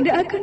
tidak akan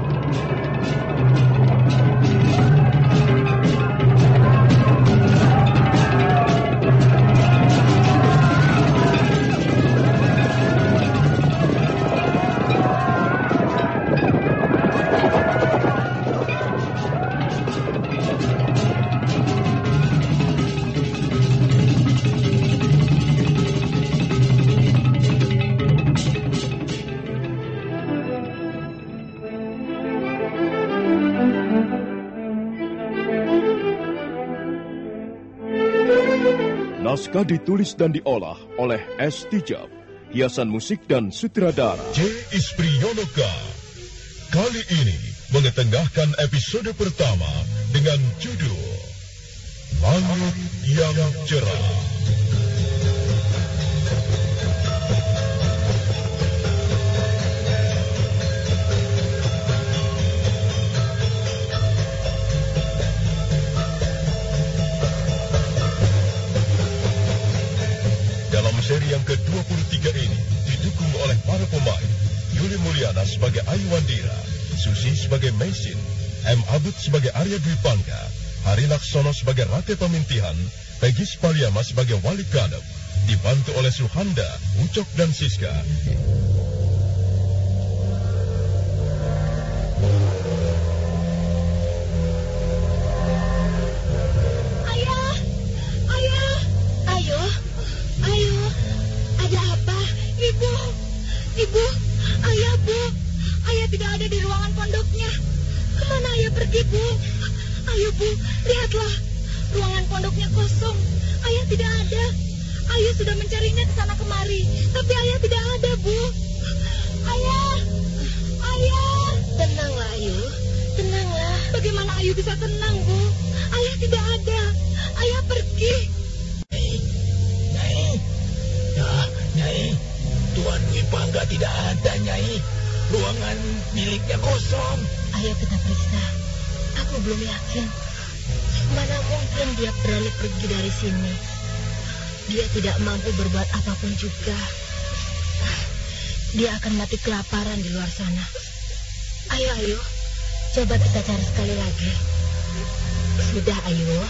Naskah ditulis dan diolah oleh S. Tijab, hiasan musik dan sutradara. J. Ispriyonoka. Kali ini mengetengahkan episode pertama dengan judul Langit yang Cerah. Ke-23 ini didukung oleh para pemain Yuli Mulyana sebagai Ayu Wandira, Susi sebagai Mesin, M. Abud sebagai Arya Dwi Pangga, Hari Laksono sebagai Rate Pemintihan, Peggy Spaliama sebagai Wali Kadep, dibantu oleh Suhanda, Ucok dan Siska. Ayo bu, lihatlah, ruangan pondoknya kosong. Ayah tidak ada. Ayah sudah mencarinya ke sana kemari, tapi belum yakin. Mana mungkin dia berani pergi dari sini. Dia tidak mampu berbuat apa pun juga. Dia akan mati kelaparan di luar sana. Ayo, ayo. Coba kita cari sekali lagi. Sudah, ayo.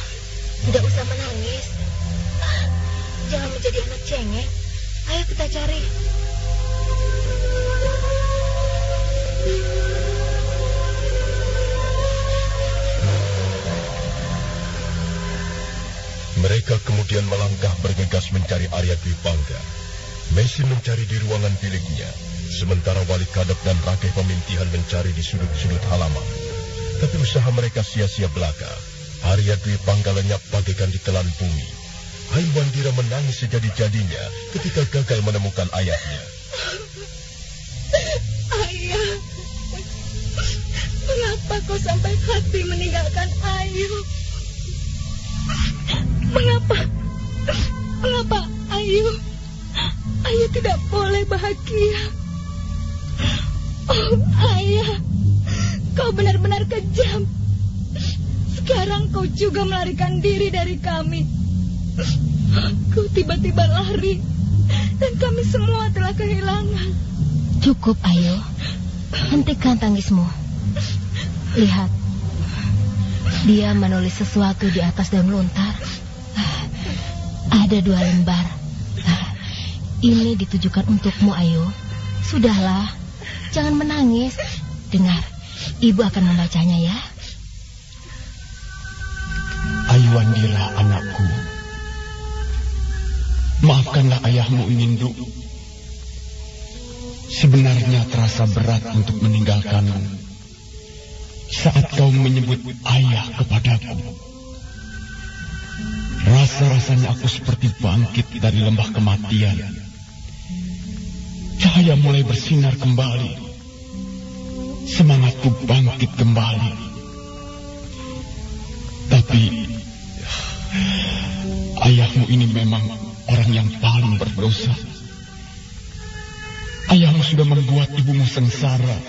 Tidak usah menangis. Jangan menjadi anak cengeng. Ayo kita cari. Mereka kemudian melangkah bergegas mencari Arya Dwi Pangga. Mesin mencari di ruangan biliknya, sementara Wali Kadep dan Rakeh Pemintihan mencari di sudut-sudut halaman. Tetapi usaha mereka sia-sia belaka. Arya Dwi Pangga lenyap bagaikan ditelan bumi. Ayu Wandira menangis sejadi-jadinya ketika gagal menemukan ayahnya. Ayah, mengapa kau sampai hati meninggalkan Ayu? Mengapa? Mengapa Ayu? Ayu tidak boleh bahagia. Oh, ayah, kau benar-benar kejam. Sekarang kau juga melarikan diri dari kami. Kau tiba-tiba lari, dan kami semua telah kehilangan. Cukup, Ayu. Hentikan tangismu. Lihat. Dia menulis sesuatu di atas daun lontar. Ada dua lembar. Ah, Ini ditujukan untukmu, Ayu. Sudahlah. Jangan menangis. Dengar. Ibu akan membacanya ya. Ayuandira anakku. Maafkanlah ayahmu Nindu. Sebenarnya terasa berat untuk meninggalkanmu. Saat kau menyebut ayah kepadaku. Rasa-rasanya aku seperti bangkit dari lembah kematian. Cahaya mulai bersinar kembali. Semangatku bangkit kembali. Tapi ayahmu ini memang orang yang paling berdosa. Ayahmu sudah membuat ibumu sengsara.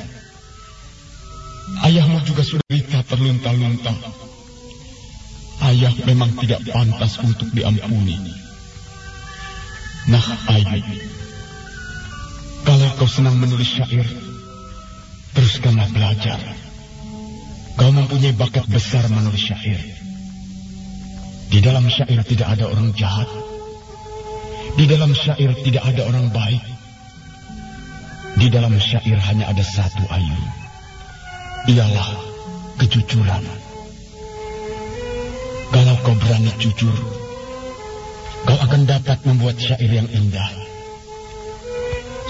Ayahmu juga sudah terlunta-lunta. Ayah memang tidak pantas untuk diampuni. Nah, Ayu, kalau kau senang menulis syair, teruskanlah belajar. Kau mempunyai bakat besar menulis syair. Di dalam syair tidak ada orang jahat. Di dalam syair tidak ada orang baik. Di dalam syair hanya ada satu ayu. Ialah kejujuran. Kalau kau berani jujur, kau akan dapat membuat syair yang indah.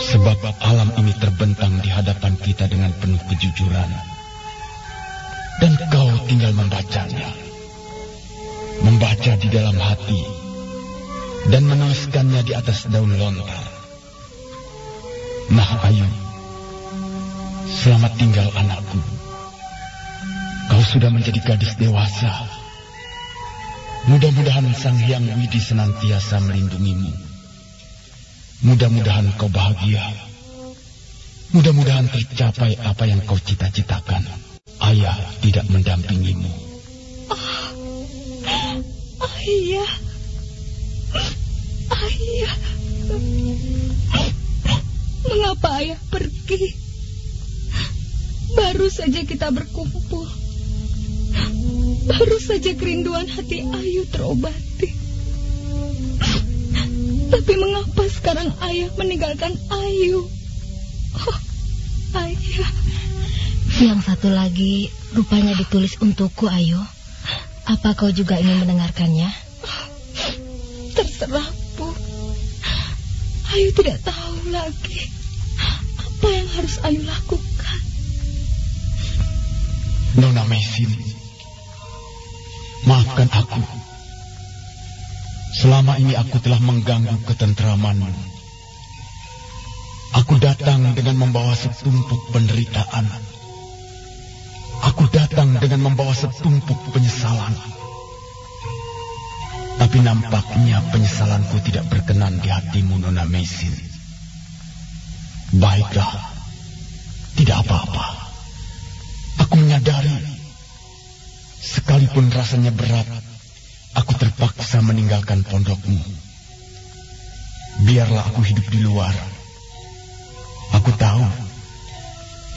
Sebab alam ini terbentang di hadapan kita dengan penuh kejujuran. Dan kau tinggal membacanya. Membaca di dalam hati. Dan menuliskannya di atas daun lontar. Nah, Ayu. Selamat tinggal anakku. Kau sudah menjadi gadis dewasa. Mudah-mudahan Sang Hyang Widi senantiasa melindungimu. Mudah-mudahan kau bahagia. Mudah-mudahan tercapai apa yang kau cita-citakan. Ayah tidak mendampingimu. Ayah. Ayah. Mengapa ayah pergi? Baru saja kita berkumpul. Baru saja kerinduan hati Ayu terobati. Tapi mengapa sekarang ayah meninggalkan Ayu? Oh, ayah. Yang satu lagi rupanya ditulis untukku, Ayu. Apa kau juga ingin mendengarkannya? Terserah, Bu. Ayu tidak tahu lagi apa yang harus Ayu lakukan. Nona Mesin, maafkan aku. Selama ini aku telah mengganggu ketentramanmu. Aku datang dengan membawa setumpuk penderitaan. Aku datang dengan membawa setumpuk penyesalan. Tapi nampaknya penyesalanku tidak berkenan di hatimu, Nona Mesin. Baiklah, tidak apa-apa. Aku menyadari, sekalipun rasanya berat, aku terpaksa meninggalkan pondokmu. Biarlah aku hidup di luar. Aku tahu,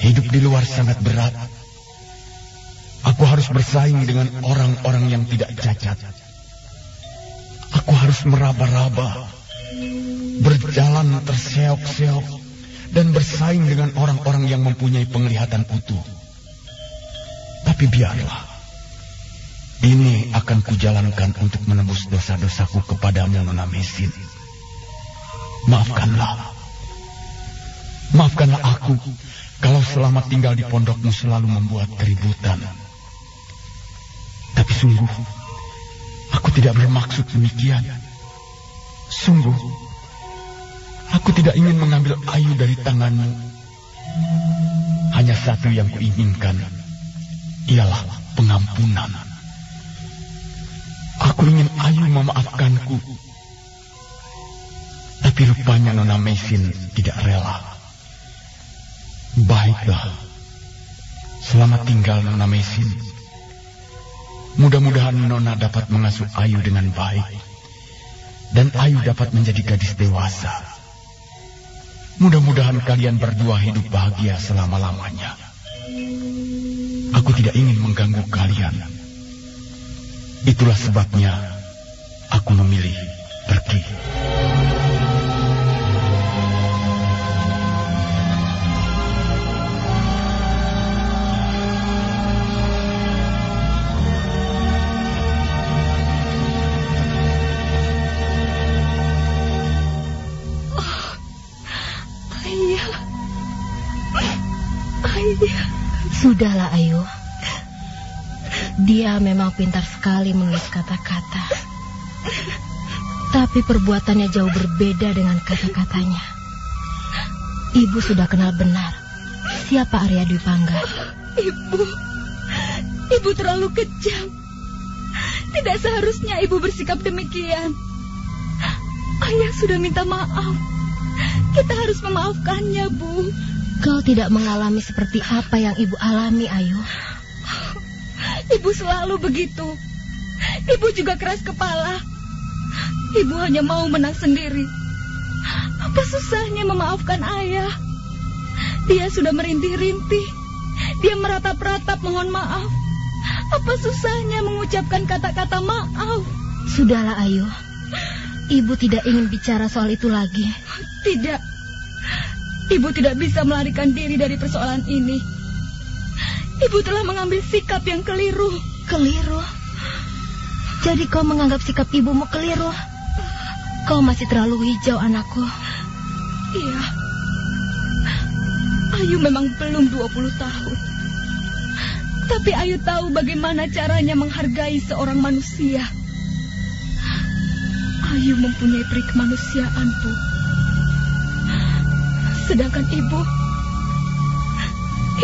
hidup di luar sangat berat. Aku harus bersaing dengan orang-orang yang tidak cacat. Aku harus meraba-raba, berjalan terseok-seok, dan bersaing dengan orang-orang yang mempunyai penglihatan utuh. Tapi biarlah. Ini akan kujalankan untuk menebus dosa-dosaku kepadamu, Nona Mesin. Maafkanlah. Maafkanlah aku kalau selama tinggal di pondokmu selalu membuat keributan. Sungguh, aku tidak bermaksud demikian. Sungguh, aku tidak ingin mengambil Ayu dari tanganmu. Hanya satu yang kuinginkan, ialah pengampunan. Aku ingin Ayu memaafkanku. Tapi rupanya Nona Mesin tidak rela. Baiklah. Selamat tinggal Nona Mesin. Mudah-mudahan Nona dapat mengasuh Ayu dengan baik. Dan Ayu dapat menjadi gadis dewasa. Mudah-mudahan kalian berdua hidup bahagia selama-lamanya. Aku tidak ingin mengganggu kalian. Itulah sebabnya aku memilih pergi. Sudahlah, Ayu. Dia memang pintar sekali menulis kata-kata. Tapi perbuatannya jauh berbeda dengan kata-katanya. Ibu sudah kenal benar siapa Arya Dwi Pangga. Ibu, ibu terlalu kejam. Tidak seharusnya ibu bersikap demikian. Ayah sudah minta maaf. Kita harus memaafkannya, Bu. Kau tidak mengalami seperti apa yang ibu alami, Ayu. Ibu selalu begitu. Ibu juga keras kepala. Ibu hanya mau menang sendiri. Apa susahnya memaafkan ayah? Dia sudah merintih-rintih. Dia meratap-ratap mohon maaf. Apa susahnya mengucapkan kata-kata maaf? Sudahlah, Ayu. Ibu tidak ingin bicara soal itu lagi. Tidak. Ibu tidak bisa melarikan diri dari persoalan ini. Ibu telah mengambil sikap yang keliru. Keliru? Jadi kau menganggap sikap ibumu keliru? Kau masih terlalu hijau, anakku. Iya. Ayu memang belum 20 tahun. Tapi Ayu tahu bagaimana caranya menghargai seorang manusia. Ayu mempunyai trik kemanusiaan, Bu. Sedangkan ibu,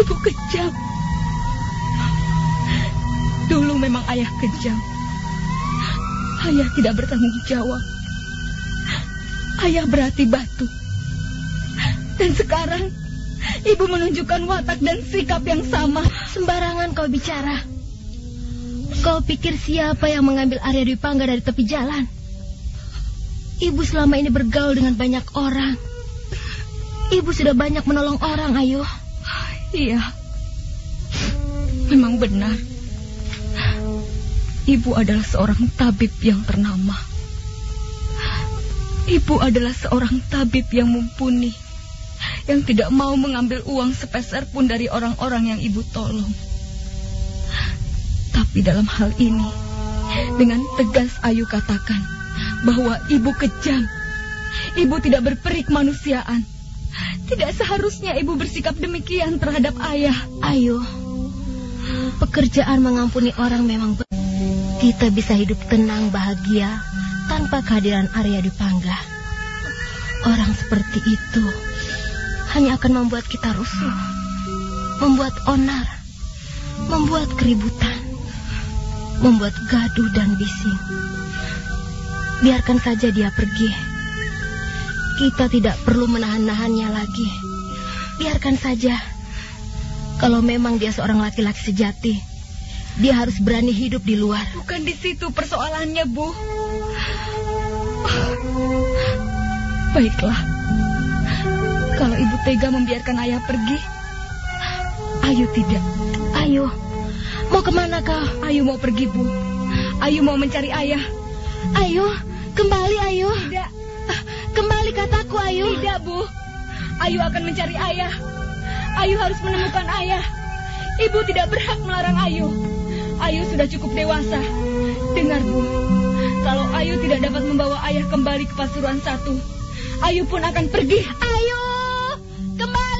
ibu kejam. Dulu memang ayah kejam. Ayah tidak bertanggung jawab. Ayah berarti batu. Dan sekarang, ibu menunjukkan watak dan sikap yang sama. Sembarangan kau bicara. Kau pikir siapa yang mengambil Arya Dwi Pangga dari tepi jalan? Ibu selama ini bergaul dengan banyak orang. Ibu sudah banyak menolong orang, Ayu. Iya. Memang benar. Ibu adalah seorang tabib yang ternama. Ibu adalah seorang tabib yang mumpuni. Yang tidak mau mengambil uang sepeser pun dari orang-orang yang ibu tolong. Tapi dalam hal ini, dengan tegas Ayu katakan bahwa ibu kejam. Ibu tidak berperik manusiaan. Tidak seharusnya ibu bersikap demikian terhadap ayah. Ayo, pekerjaan mengampuni orang memang. Kita bisa hidup tenang bahagia tanpa kehadiran Arya Dipangga. Orang seperti itu hanya akan membuat kita rusuh, membuat onar, membuat keributan, membuat gaduh dan bising. Biarkan saja dia pergi. Kita tidak perlu menahan-nahannya lagi. Biarkan saja. Kalau memang dia seorang laki-laki sejati, dia harus berani hidup di luar. Bukan di situ persoalannya, Bu. Baiklah. Kalau ibu tega membiarkan ayah pergi, Ayu tidak. Ayu, mau ke mana kau? Ayu mau pergi, Bu. Ayu mau mencari ayah. Ayu, kembali Ayu. Tidak. Kembali kataku, Ayu. Tidak, Bu. Ayu akan mencari ayah. Ayu harus menemukan ayah. Ibu tidak berhak melarang Ayu. Ayu sudah cukup dewasa. Dengar, Bu. Kalau Ayu tidak dapat membawa ayah kembali ke Pasuruan satu, Ayu pun akan pergi. Ayu, kembali,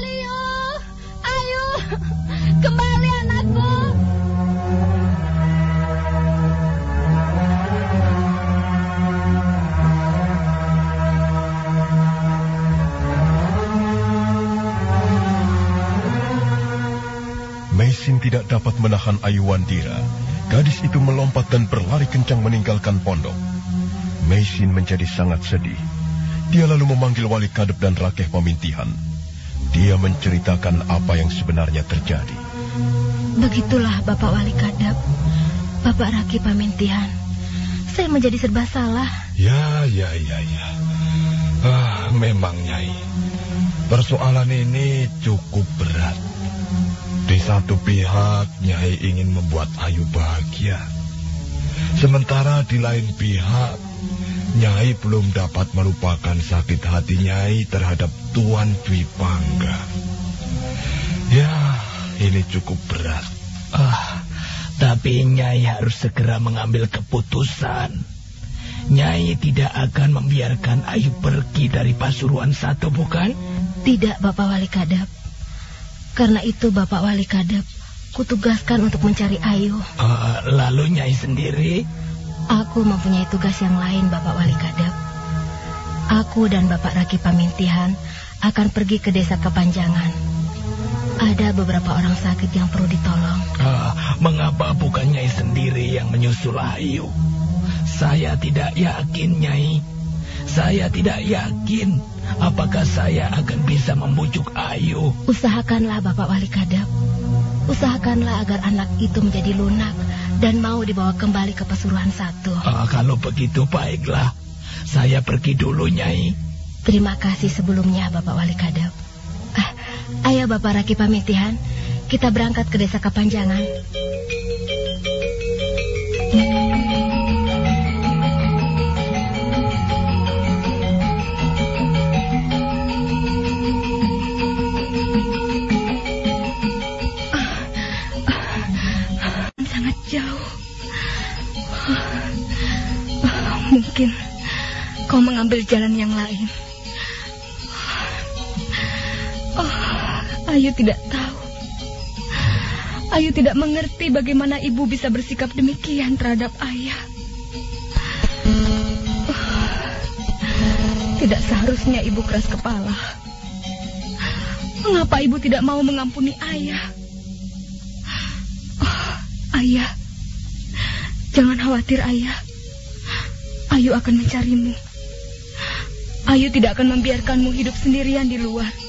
tidak dapat menahan Ayu Wandira, gadis itu melompat dan berlari kencang meninggalkan pondok. Meisin menjadi sangat sedih. Dia lalu memanggil wali kadep dan rakeh pemintihan. Dia menceritakan apa yang sebenarnya terjadi. Begitulah Bapak Wali Kadap, Bapak Raki Pamintihan. Saya menjadi serba salah. Ya, ya, ya, ya. Ah, memang Nyai. Persoalan ini cukup berat. Di satu pihak, Nyai ingin membuat Ayu bahagia. Sementara di lain pihak, Nyai belum dapat melupakan sakit hati Nyai terhadap Tuan Dwi Pangga. Ya, ini cukup berat. Ah, tapi Nyai harus segera mengambil keputusan. Nyai tidak akan membiarkan Ayu pergi dari Pasuruan satu, bukan? Tidak, Bapak Wali Kadap. Karena itu Bapak Wali Kadap, kutugaskan untuk mencari Ayu. Uh, lalu Nyai sendiri? Aku mempunyai tugas yang lain, Bapak Wali Kadap. Aku dan Bapak Raki Pamintihan akan pergi ke desa Kepanjangan. Ada beberapa orang sakit yang perlu ditolong. Uh, mengapa bukan Nyai sendiri yang menyusul Ayu? Saya tidak yakin, Nyai. Saya tidak yakin apakah saya akan bisa membujuk Ayu. Usahakanlah, Bapak Wali Kadap. Usahakanlah agar anak itu menjadi lunak dan mau dibawa kembali ke Pasuruan satu. Uh, kalau begitu baiklah. Saya pergi dulu, Nyai. Terima kasih sebelumnya, Bapak Wali Kadap. Ah, ayo Bapak Raki Pamitihan, kita berangkat ke desa Kapanjangan. Sangat jauh. Mungkin kau mengambil jalan yang lain. Oh, Ayu tidak tahu. Ayu tidak mengerti bagaimana ibu bisa bersikap demikian terhadap ayah. Tidak seharusnya ibu keras kepala. Mengapa ibu tidak mau mengampuni ayah? Ayah, jangan khawatir ayah. Ayu akan mencarimu. Ayu tidak akan membiarkanmu hidup sendirian di luar.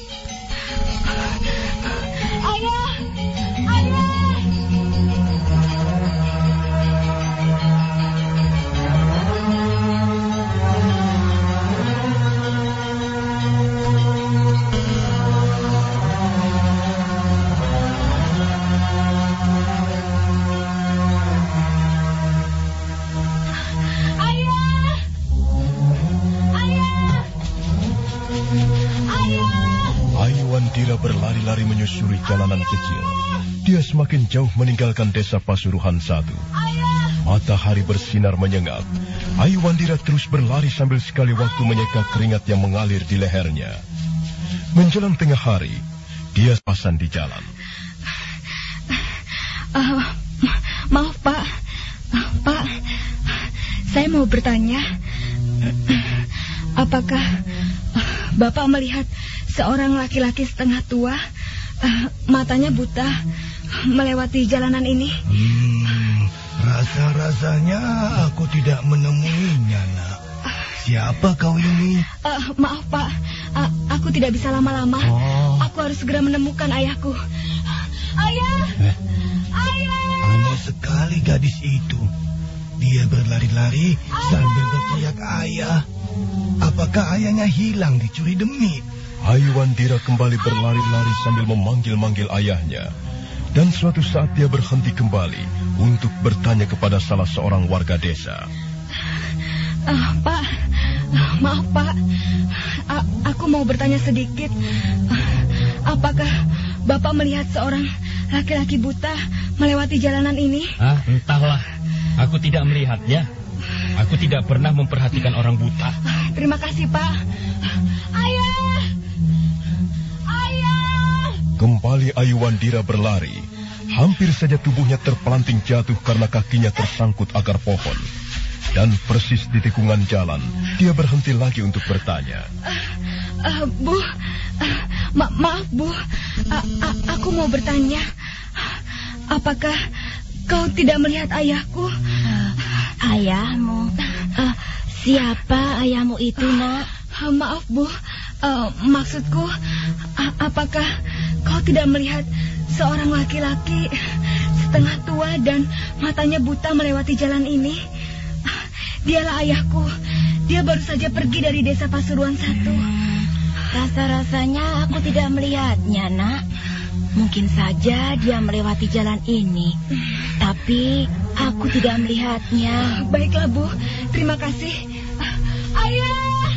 Menyusuri jalanan kecil. Dia semakin jauh meninggalkan desa Pasuruhan satu. Matahari bersinar menyengat. Ayu Wandira terus berlari sambil sekali waktu menyeka keringat yang mengalir di lehernya. Menjelang tengah hari, dia pasan di jalan. Ma- maaf Pak, Ah, Pak, saya mau bertanya, apakah ah, Bapak melihat seorang laki-laki setengah tua, ah, matanya buta, melewati jalanan ini? Hmm, rasa-rasanya aku tidak menemuinya, nak. Siapa kau ini? Ah, maaf Pak, Ah, aku tidak bisa lama-lama. Oh. Aku harus segera menemukan ayahku. Ayah, Eh, ayah. aneh sekali gadis itu. Dia berlari-lari sambil berteriak ayah. Apakah ayahnya hilang dicuri demit? Ayu Wandira kembali berlari-lari sambil memanggil-manggil ayahnya. Dan suatu saat dia berhenti kembali untuk bertanya kepada salah seorang warga desa. Ah, Pak, maaf Pak, A- aku mau bertanya sedikit. Ah, Apakah Bapak melihat seorang laki-laki buta melewati jalanan ini? Ah, entahlah. Aku tidak melihatnya. Aku tidak pernah memperhatikan orang buta. Terima kasih Pak. Ayah. Kembali Ayu Wandira berlari. Hampir saja tubuhnya terpelanting jatuh karena kakinya tersangkut akar pohon. Dan persis di tikungan jalan, dia berhenti lagi untuk bertanya. Ah, bu, ah, ma- maaf Bu, Ah, ah, aku mau bertanya. apakah kau tidak melihat ayahku? Uh, ayahmu? Uh, siapa ayahmu itu, nak? Uh, maaf, Bu. Uh, maksudku, uh, apakah kau tidak melihat seorang laki-laki setengah tua dan matanya buta melewati jalan ini? Dialah ayahku. Dia baru saja pergi dari desa Pasuruan satu. Hmm, rasa-rasanya aku tidak melihatnya, nak. Mungkin saja dia melewati jalan ini. Tapi aku tidak melihatnya. Baiklah, Bu. Terima kasih. Ayah!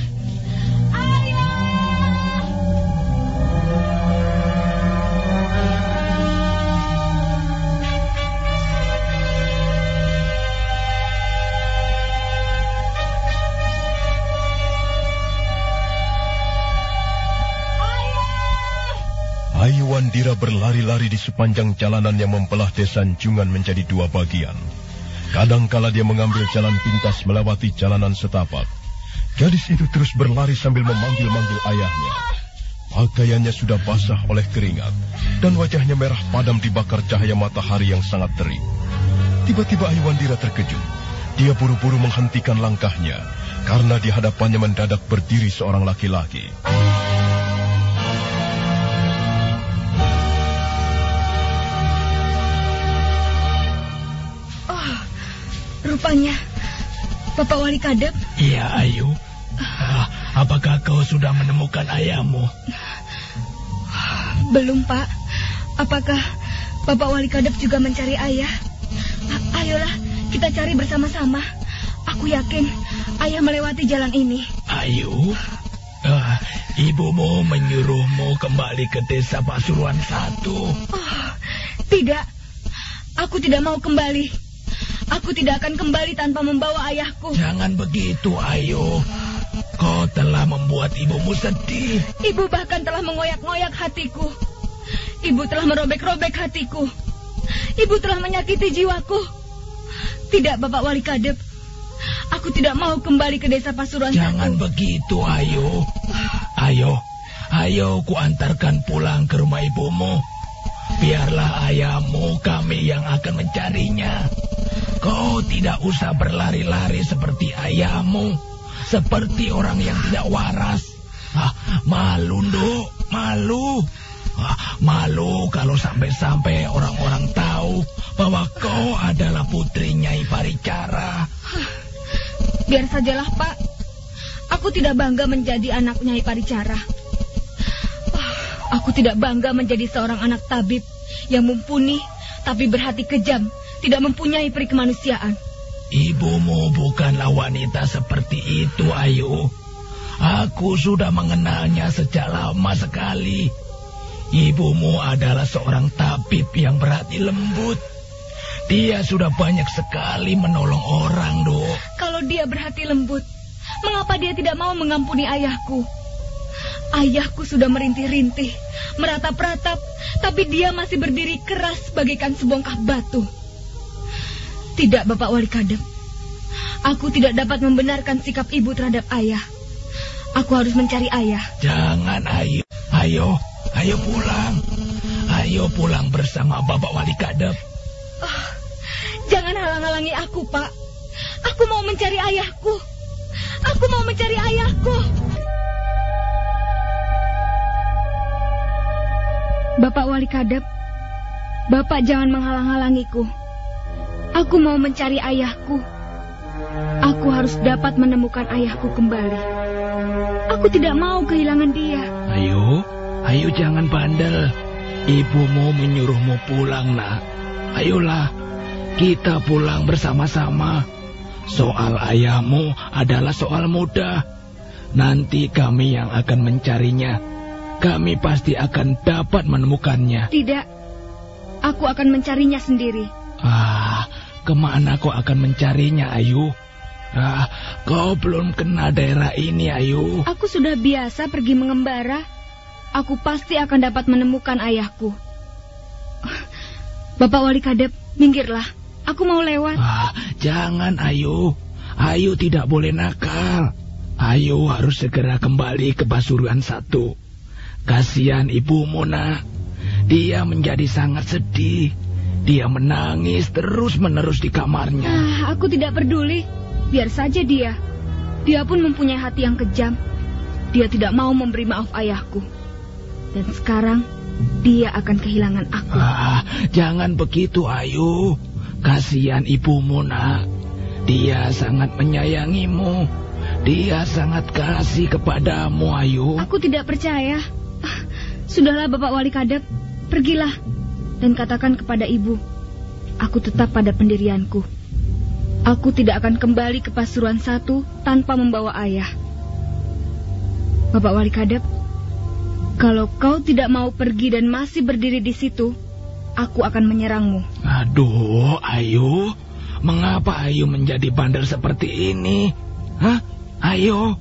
Wandira berlari-lari di sepanjang jalanan yang membelah desa Jungan menjadi dua bagian. Kadangkala dia mengambil jalan pintas melewati jalanan setapak. Gadis itu terus berlari sambil memanggil-manggil ayahnya. Pakaiannya sudah basah oleh keringat, dan wajahnya merah padam dibakar cahaya matahari yang sangat terik. Tiba-tiba Ayu Wandira terkejut. Dia buru-buru menghentikan langkahnya, karena di hadapannya mendadak berdiri seorang laki-laki. Rupanya, Bapak Wali Kadep. Iya, Ayu. Ah, apakah kau sudah menemukan ayahmu? Belum, Pak. Apakah Bapak Wali Kadep juga mencari ayah? Ayolah, kita cari bersama-sama. Aku yakin ayah melewati jalan ini. Ayu, uh, ibumu menyuruhmu kembali ke desa Pasuruan satu. Oh, tidak, aku tidak mau kembali. Aku tidak akan kembali tanpa membawa ayahku. Jangan begitu, Ayu. Kau telah membuat ibumu sedih. Ibu bahkan telah mengoyak-ngoyak hatiku. Ibu telah merobek-robek hatiku. Ibu telah menyakiti jiwaku. Tidak, Bapak Wali Kadep. Aku tidak mau kembali ke desa Pasuruan Jangan satu. begitu, Ayu. Ayo, ayo ku antarkan pulang ke rumah ibumu. Biarlah ayahmu kami yang akan mencarinya. Kau tidak usah berlari-lari seperti ayahmu, seperti orang yang tidak waras. Ah, malu, Nduk, malu. Ah, malu kalau sampai-sampai orang-orang tahu bahwa kau adalah putri Nyai Paricara. Biar sajalah, Pak. Aku tidak bangga menjadi anak Nyai Paricara. Aku tidak bangga menjadi seorang anak tabib yang mumpuni tapi berhati kejam tidak mempunyai peri kemanusiaan. Ibumu bukanlah wanita seperti itu, Ayu. Aku sudah mengenalnya sejak lama sekali. Ibumu adalah seorang tabib yang berhati lembut. Dia sudah banyak sekali menolong orang, Dok. Kalau dia berhati lembut, mengapa dia tidak mau mengampuni ayahku? Ayahku sudah merintih-rintih, meratap-ratap, tapi dia masih berdiri keras bagaikan sebongkah batu. Tidak, Bapak Wali Kadep. Aku tidak dapat membenarkan sikap ibu terhadap ayah. Aku harus mencari ayah. Jangan, ayo. Ayo, ayo pulang. Ayo pulang bersama Bapak Wali Kadep. Oh, jangan halang-halangi aku, Pak. Aku mau mencari ayahku. Aku mau mencari ayahku. Bapak Wali Kadep, Bapak jangan menghalang-halangiku. Aku mau mencari ayahku. Aku harus dapat menemukan ayahku kembali. Aku tidak mau kehilangan dia. Ayo, ayo jangan bandel. Ibumu menyuruhmu pulang, nak. Ayolah, kita pulang bersama-sama. Soal ayahmu adalah soal mudah. Nanti kami yang akan mencarinya. Kami pasti akan dapat menemukannya. Tidak, aku akan mencarinya sendiri. Ah, Ke mana kau akan mencarinya, Ayu? Ah, kau belum kenal daerah ini, Ayu. Aku sudah biasa pergi mengembara. Aku pasti akan dapat menemukan ayahku. Bapak Wali Kadep, minggirlah. Aku mau lewat. Ah, jangan, Ayu. Ayu tidak boleh nakal. Ayu harus segera kembali ke Pasuruan satu. Kasihan ibumu, nak. Dia menjadi sangat sedih Dia menangis terus-menerus di kamarnya. Ah, aku tidak peduli. Biar saja dia. Dia pun mempunyai hati yang kejam. Dia tidak mau memberi maaf ayahku. Dan sekarang dia akan kehilangan aku. Ah, jangan begitu, Ayu. Kasihan ibumu, nak. Dia sangat menyayangimu. Dia sangat kasih kepadamu, Ayu. Aku tidak percaya. Ah, Sudahlah, Bapak Wali Kadep. Pergilah dan katakan kepada ibu. Aku tetap pada pendirianku. Aku tidak akan kembali ke Pasuruan satu tanpa membawa ayah. Bapak Wali Kadep, kalau kau tidak mau pergi dan masih berdiri di situ, aku akan menyerangmu. Aduh, Ayu. Mengapa Ayu menjadi bandel seperti ini? Hah? Ayo.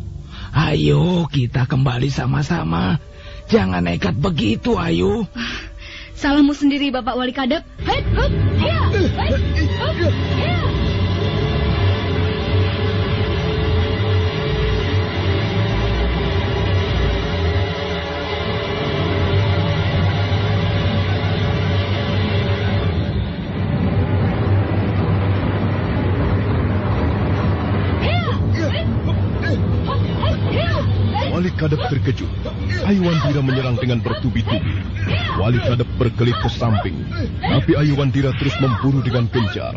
Ayo, kita kembali sama-sama. Jangan nekat begitu, Ayu. Salahmu sendiri, Bapak Wali Kadep. Hei, hup, hei, hup. Wali Kadep terkejut. Ayuandira menyerang dengan bertubi-tubi. Wali Kadep berkelit ke samping. Tapi Ayuandira terus memburu dengan gencar.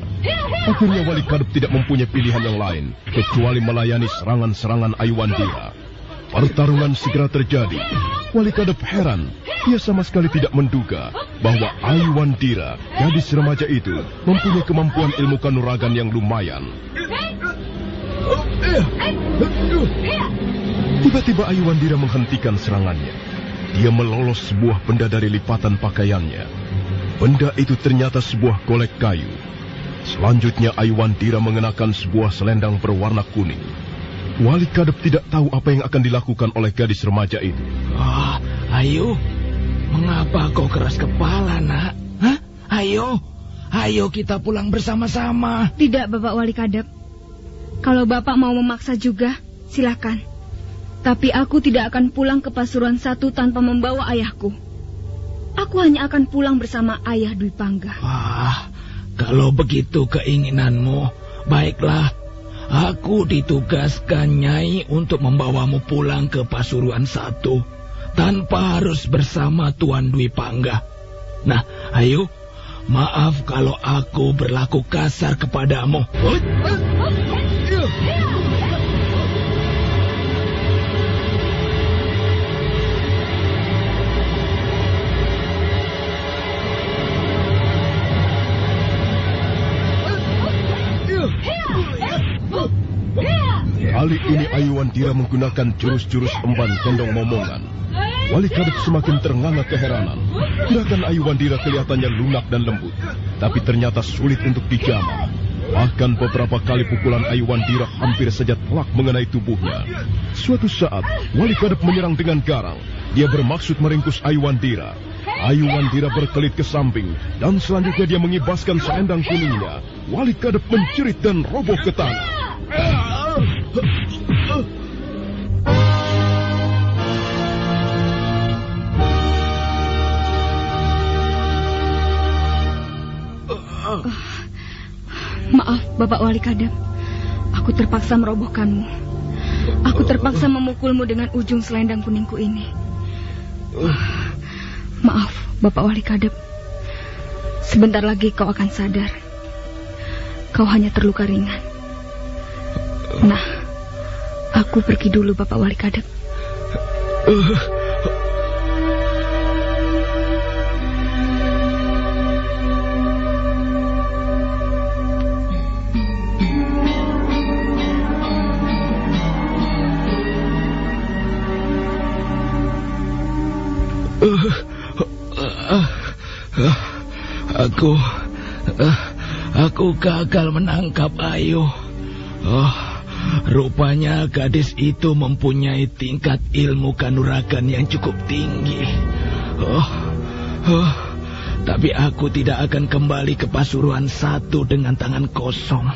Akhirnya Wali Kadep tidak mempunyai pilihan yang lain. Kecuali melayani serangan-serangan Ayuandira. Pertarungan segera terjadi. Wali Kadep heran. Ia sama sekali tidak menduga bahwa Ayuandira, gadis remaja itu, mempunyai kemampuan ilmu kanuragan yang lumayan. Tiba-tiba Ayuandira menghentikan serangannya. Dia melolos sebuah benda dari lipatan pakaiannya. Benda itu ternyata sebuah golek kayu. Selanjutnya Ayuandira mengenakan sebuah selendang berwarna kuning. Wali Kadep tidak tahu apa yang akan dilakukan oleh gadis remaja itu. Oh, Ayu. Mengapa kau keras kepala, nak? Hah? Ayo. Ayo kita pulang bersama-sama. Tidak, Bapak Wali Kadep. Kalau Bapak mau memaksa juga, silakan. Tapi aku tidak akan pulang ke Pasuruan satu tanpa membawa ayahku. Aku hanya akan pulang bersama ayah Dwi Pangga. Wah, kalau begitu keinginanmu, baiklah. Aku ditugaskan Nyai untuk membawamu pulang ke Pasuruan satu tanpa harus bersama Tuan Dwi Pangga. Nah, ayo, maaf kalau aku berlaku kasar kepadamu. Kali ini Ayuandira menggunakan jurus-jurus emban gendong momongan. Wali Kadep semakin ternganga keheranan. Gerakan Ayuandira kelihatannya lunak dan lembut, tapi ternyata sulit untuk dijamah. Bahkan beberapa kali pukulan Ayuandira hampir saja telak mengenai tubuhnya. Suatu saat, Wali Kadep menyerang dengan garang. Dia bermaksud meringkus Ayuandira. Ayuandira berkelit ke samping, dan selanjutnya dia mengibaskan selendang kuningnya. Wali Kadep mencerit dan roboh ke tanah. Maaf, Bapak Wali Kadep. Aku terpaksa merobohkanmu. Aku terpaksa memukulmu dengan ujung selendang kuningku ini. Maaf, Bapak Wali Kadep. Sebentar lagi kau akan sadar. Kau hanya terluka ringan. Nah, aku pergi dulu, Bapak Wali Kadep. Aku, aku gagal menangkap Ayu. Oh, rupanya gadis itu mempunyai tingkat ilmu kanuragan yang cukup tinggi. Oh, oh, tapi aku tidak akan kembali ke Pasuruan satu dengan tangan kosong.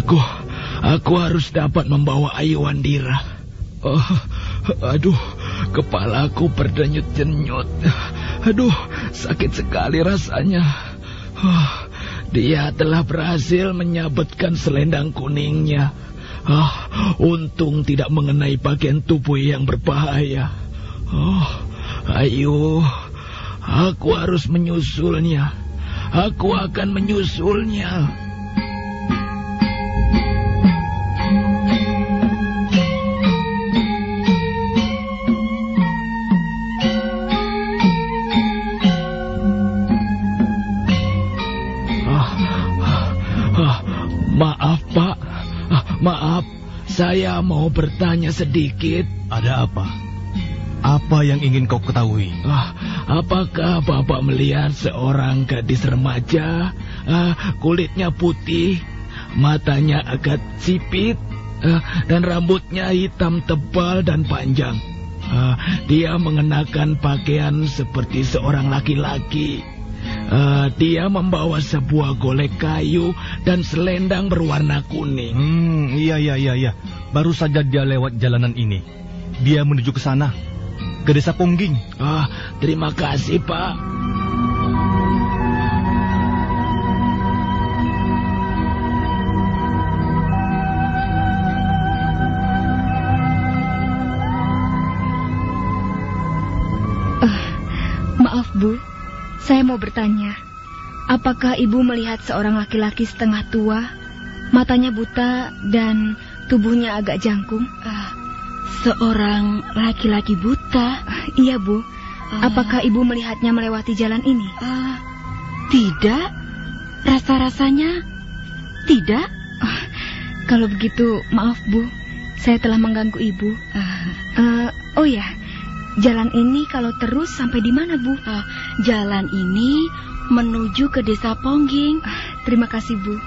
Aku, aku harus dapat membawa Ayu Wandira. Oh, aduh, kepalaku berdenyut-denyut. Aduh, sakit sekali rasanya. Oh, dia telah berhasil menyabetkan selendang kuningnya. Oh, untung tidak mengenai bagian tubuh yang berbahaya. Oh, ayo, aku harus menyusulnya. Aku akan menyusulnya. Saya mau bertanya sedikit. Ada apa? Apa yang ingin kau ketahui? Ah, apakah Bapak melihat seorang gadis remaja, ah, kulitnya putih, matanya agak sipit, ah, dan rambutnya hitam tebal dan panjang? Ah, dia mengenakan pakaian seperti seorang laki-laki. Uh, dia membawa sebuah golek kayu dan selendang berwarna kuning. Hmm, iya iya iya iya. Baru saja dia lewat jalanan ini. Dia menuju ke sana, ke desa Pongging. Ah, terima kasih, Pak. Uh, maaf, Bu. Saya mau bertanya, apakah ibu melihat seorang laki-laki setengah tua, matanya buta dan tubuhnya agak jangkung? Uh, seorang laki-laki buta? Uh, iya, Bu. Uh, apakah ibu melihatnya melewati jalan ini? Uh, tidak. Rasa-rasanya tidak. Uh, kalau begitu, maaf, Bu. Saya telah mengganggu ibu. Uh, uh, oh ya, Jalan ini kalau terus sampai di mana, Bu? Uh, jalan ini menuju ke desa Pongging. Uh, terima kasih, Bu.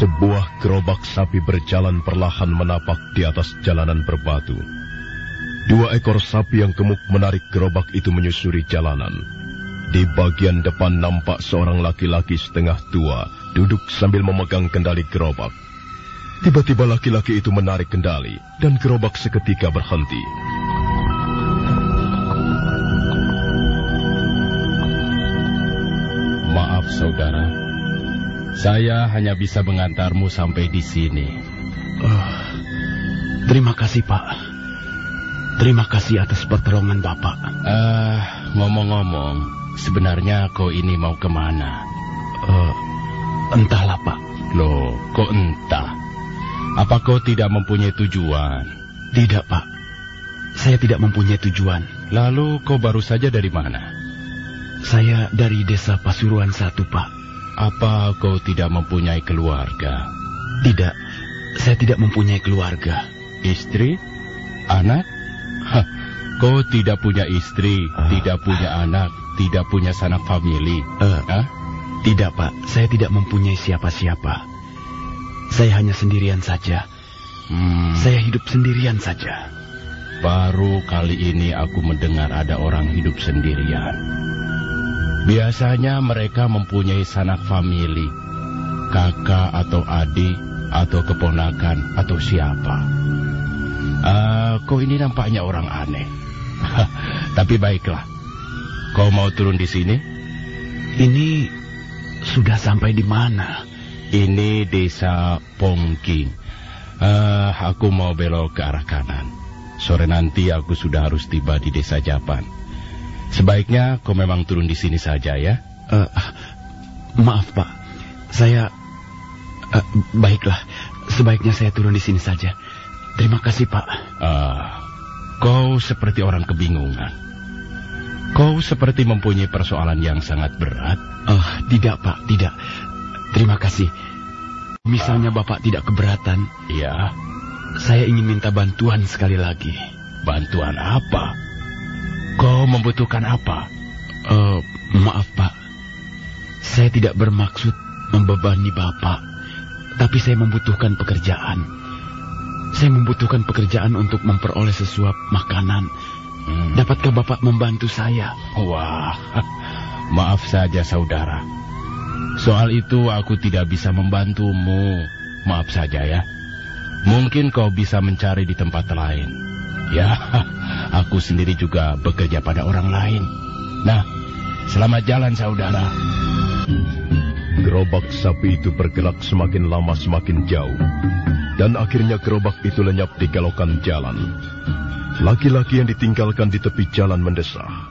Sebuah gerobak sapi berjalan perlahan menapak di atas jalanan berbatu. Dua ekor sapi yang gemuk menarik gerobak itu menyusuri jalanan. Di bagian depan nampak seorang laki-laki setengah tua duduk sambil memegang kendali gerobak. Tiba-tiba laki-laki itu menarik kendali dan gerobak seketika berhenti. Maaf saudara, saya hanya bisa mengantarmu sampai di sini. Uh, terima kasih Pak. Terima kasih atas pertolongan Bapak. Ah, uh, ngomong-ngomong, Sebenarnya kau ini mau ke mana? Uh, entahlah, Pak. Loh, kok entah? Apa kau tidak mempunyai tujuan? Tidak, Pak. Saya tidak mempunyai tujuan. Lalu kau baru saja dari mana? Saya dari desa Pasuruan satu, Pak. Apa kau tidak mempunyai keluarga? Tidak, saya tidak mempunyai keluarga. Istri? Anak? Hah, kau tidak punya istri, uh, tidak punya anak, tidak punya sanak famili? Uh, huh? Tidak, Pak. Saya tidak mempunyai siapa-siapa. Saya hanya sendirian saja. Hmm. Saya hidup sendirian saja. Baru kali ini aku mendengar ada orang hidup sendirian. Biasanya mereka mempunyai sanak famili, kakak atau adik, atau keponakan, atau siapa. Uh, kok ini nampaknya orang aneh. Tapi baiklah, Kau mau turun di sini? Ini sudah sampai di mana? Ini desa Pongking. Uh, aku mau belok ke arah kanan. Sore nanti aku sudah harus tiba di desa Japan. Sebaiknya kau memang turun di sini saja ya. Uh, maaf pak, saya uh, baiklah. Sebaiknya saya turun di sini saja. Terima kasih pak. Uh, kau seperti orang kebingungan. Kau seperti mempunyai persoalan yang sangat berat. Oh, tidak, Pak, tidak. Terima kasih. Misalnya Bapak tidak keberatan. Iya. Saya ingin minta bantuan sekali lagi. Bantuan apa? Kau membutuhkan apa? Uh, maaf, Pak. Saya tidak bermaksud membebani Bapak. Tapi saya membutuhkan pekerjaan. Saya membutuhkan pekerjaan untuk memperoleh sesuap makanan. Dapatkah Bapak membantu saya? Wah, maaf saja saudara. Soal itu aku tidak bisa membantumu. Maaf saja ya. Mungkin kau bisa mencari di tempat lain. Ya, aku sendiri juga bekerja pada orang lain. Nah, selamat jalan saudara. Gerobak sapi itu bergerak semakin lama semakin jauh. Dan akhirnya gerobak itu lenyap di kelokan jalan. Laki-laki yang ditinggalkan di tepi jalan mendesah.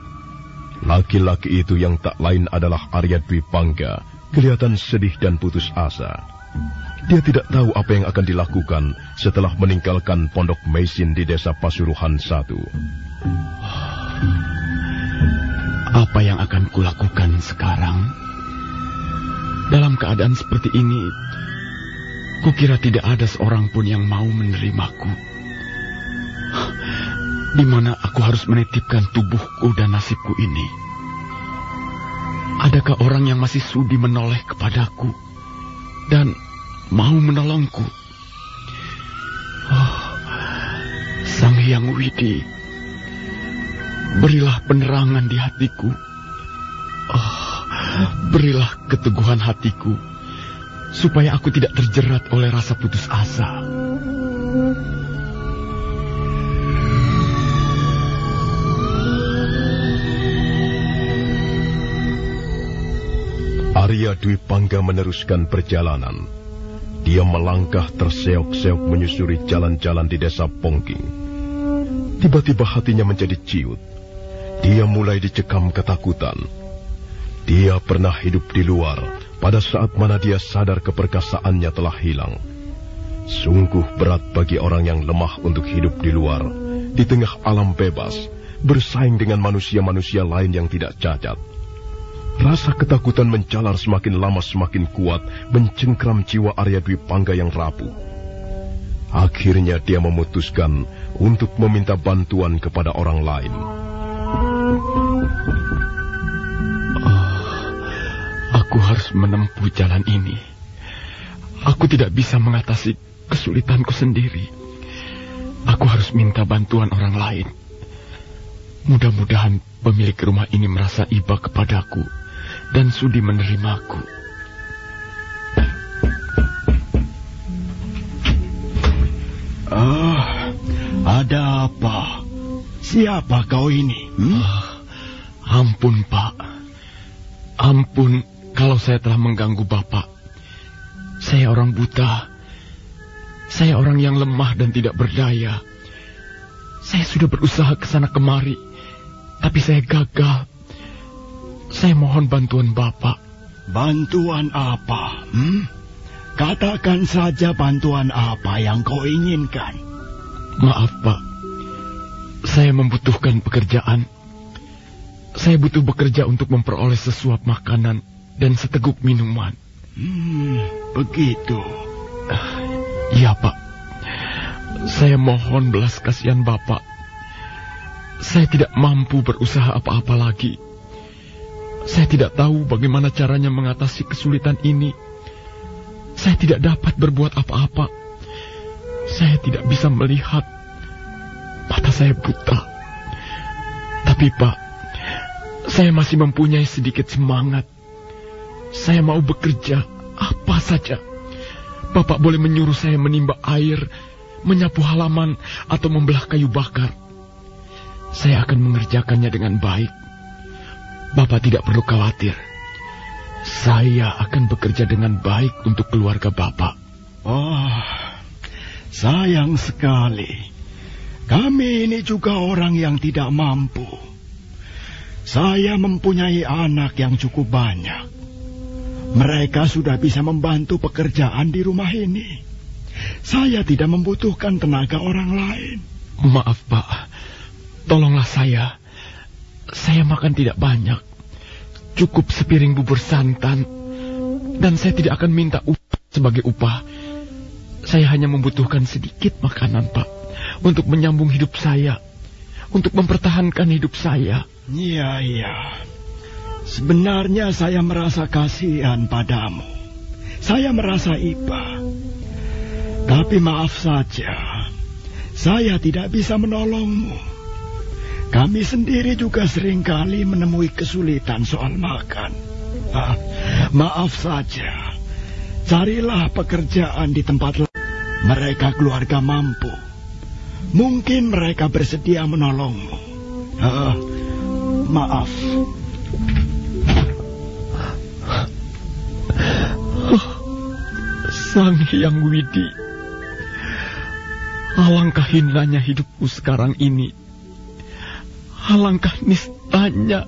Laki-laki itu yang tak lain adalah Arya Dwi Pangga, kelihatan sedih dan putus asa. Dia tidak tahu apa yang akan dilakukan setelah meninggalkan pondok mesin di desa Pasuruhan satu. Apa yang akan kulakukan sekarang? Dalam keadaan seperti ini, kukira tidak ada seorang pun yang mau menerimaku. Di mana aku harus menitipkan tubuhku dan nasibku ini? Adakah orang yang masih sudi menoleh kepadaku dan mau menolongku? Oh, Sang Hyang Widi, berilah penerangan di hatiku. Oh, berilah keteguhan hatiku supaya aku tidak terjerat oleh rasa putus asa. Arya Dwi Pangga meneruskan perjalanan. Dia melangkah terseok-seok menyusuri jalan-jalan di desa Pongking. Tiba-tiba hatinya menjadi ciut. Dia mulai dicekam ketakutan. Dia pernah hidup di luar pada saat mana dia sadar keperkasaannya telah hilang. Sungguh berat bagi orang yang lemah untuk hidup di luar, di tengah alam bebas, bersaing dengan manusia-manusia lain yang tidak cacat. Rasa ketakutan mencalar semakin lama semakin kuat, mencengkram jiwa Arya Dwi Pangga yang rapuh. Akhirnya dia memutuskan untuk meminta bantuan kepada orang lain. Aku harus menempuh jalan ini. Aku tidak bisa mengatasi kesulitanku sendiri. Aku harus minta bantuan orang lain. Mudah-mudahan pemilik rumah ini merasa iba kepadaku dan sudi menerimaku. Ah, ada apa? Siapa kau ini? Hmm? Ah, ampun, Pak. Ampun kalau saya telah mengganggu Bapak. Saya orang buta. Saya orang yang lemah dan tidak berdaya. Saya sudah berusaha ke sana kemari, tapi saya gagal. Saya mohon bantuan Bapak. Bantuan apa? Hmm? Katakan saja bantuan apa yang kau inginkan. Maaf, Pak. Saya membutuhkan pekerjaan. Saya butuh bekerja untuk memperoleh sesuap makanan dan seteguk minuman. Hmm, begitu. Iya, Pak. Saya mohon belas kasihan Bapak. Saya tidak mampu berusaha apa-apa lagi. Saya tidak tahu bagaimana caranya mengatasi kesulitan ini. Saya tidak dapat berbuat apa-apa. Saya tidak bisa melihat. Mata saya buta. Tapi Pak, saya masih mempunyai sedikit semangat. Saya mau bekerja apa saja. Bapak boleh menyuruh saya menimba air, menyapu halaman, atau membelah kayu bakar. Saya akan mengerjakannya dengan baik. Bapak tidak perlu khawatir. Saya akan bekerja dengan baik untuk keluarga Bapak. Oh, sayang sekali. Kami ini juga orang yang tidak mampu. Saya mempunyai anak yang cukup banyak. Mereka sudah bisa membantu pekerjaan di rumah ini. Saya tidak membutuhkan tenaga orang lain. Maaf, Pak. Tolonglah saya. Saya makan tidak banyak. Cukup sepiring bubur santan. Dan saya tidak akan minta upah sebagai upah. Saya hanya membutuhkan sedikit makanan, Pak. Untuk menyambung hidup saya. Untuk mempertahankan hidup saya. Iya, iya. Sebenarnya saya merasa kasihan padamu. Saya merasa iba. Tapi maaf saja, saya tidak bisa menolongmu. Kami sendiri juga sering kali menemui kesulitan soal makan. Ah, maaf saja, carilah pekerjaan di tempat lain. Mereka keluarga mampu. Mungkin mereka bersedia menolongmu. Uh, maaf. Sang Hyang Widi. Alangkah hinanya hidupku sekarang ini. Alangkah nistanya.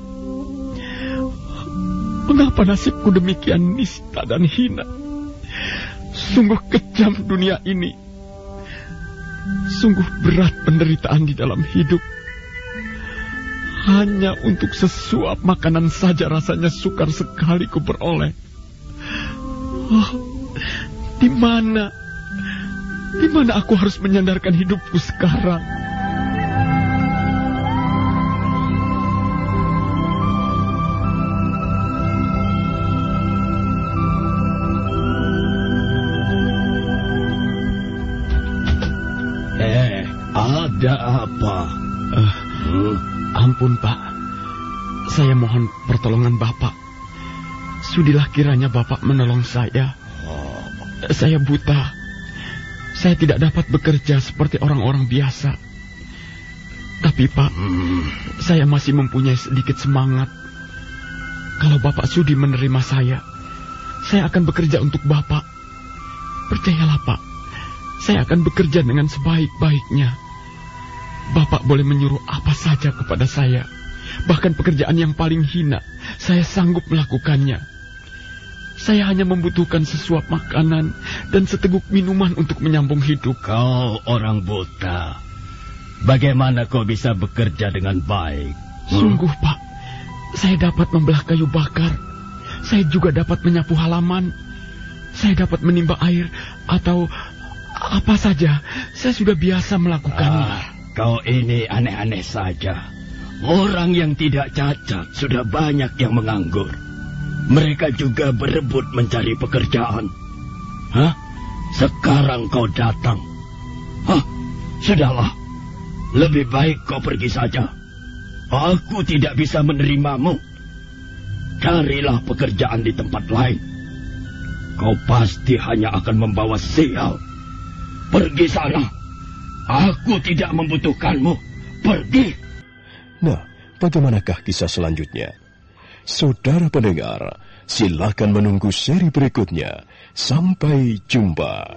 Mengapa nasibku demikian nista dan hina? Sungguh kejam dunia ini. Sungguh berat penderitaan di dalam hidup. Hanya untuk sesuap makanan saja rasanya sukar sekali ku beroleh. Oh, di mana? Di mana aku harus menyandarkan hidupku sekarang? Ada apa? Uh, hmm? Ampun, Pak. Saya mohon pertolongan Bapak. Sudilah kiranya Bapak menolong saya. Oh. Saya buta. Saya tidak dapat bekerja seperti orang-orang biasa. Tapi, Pak, hmm. saya masih mempunyai sedikit semangat. Kalau Bapak sudi menerima saya, saya akan bekerja untuk Bapak. Percayalah, Pak. Saya akan bekerja dengan sebaik-baiknya. Bapak boleh menyuruh apa saja kepada saya. Bahkan pekerjaan yang paling hina, saya sanggup melakukannya. Saya hanya membutuhkan sesuap makanan dan seteguk minuman untuk menyambung hidup. Kau orang buta. Bagaimana kau bisa bekerja dengan baik? Hmm? Sungguh, Pak. Saya dapat membelah kayu bakar. Saya juga dapat menyapu halaman. Saya dapat menimba air atau apa saja. Saya sudah biasa melakukannya. Ah, kau ini aneh-aneh saja. Orang yang tidak cacat sudah banyak yang menganggur. Mereka juga berebut mencari pekerjaan. Hah? Sekarang kau datang. Hah? Sudahlah. Lebih baik kau pergi saja. Aku tidak bisa menerimamu. Carilah pekerjaan di tempat lain. Kau pasti hanya akan membawa sial. Pergi sana. Aku tidak membutuhkanmu. Pergi. Nah, bagaimanakah kisah selanjutnya? Saudara pendengar, silakan menunggu seri berikutnya. Sampai jumpa.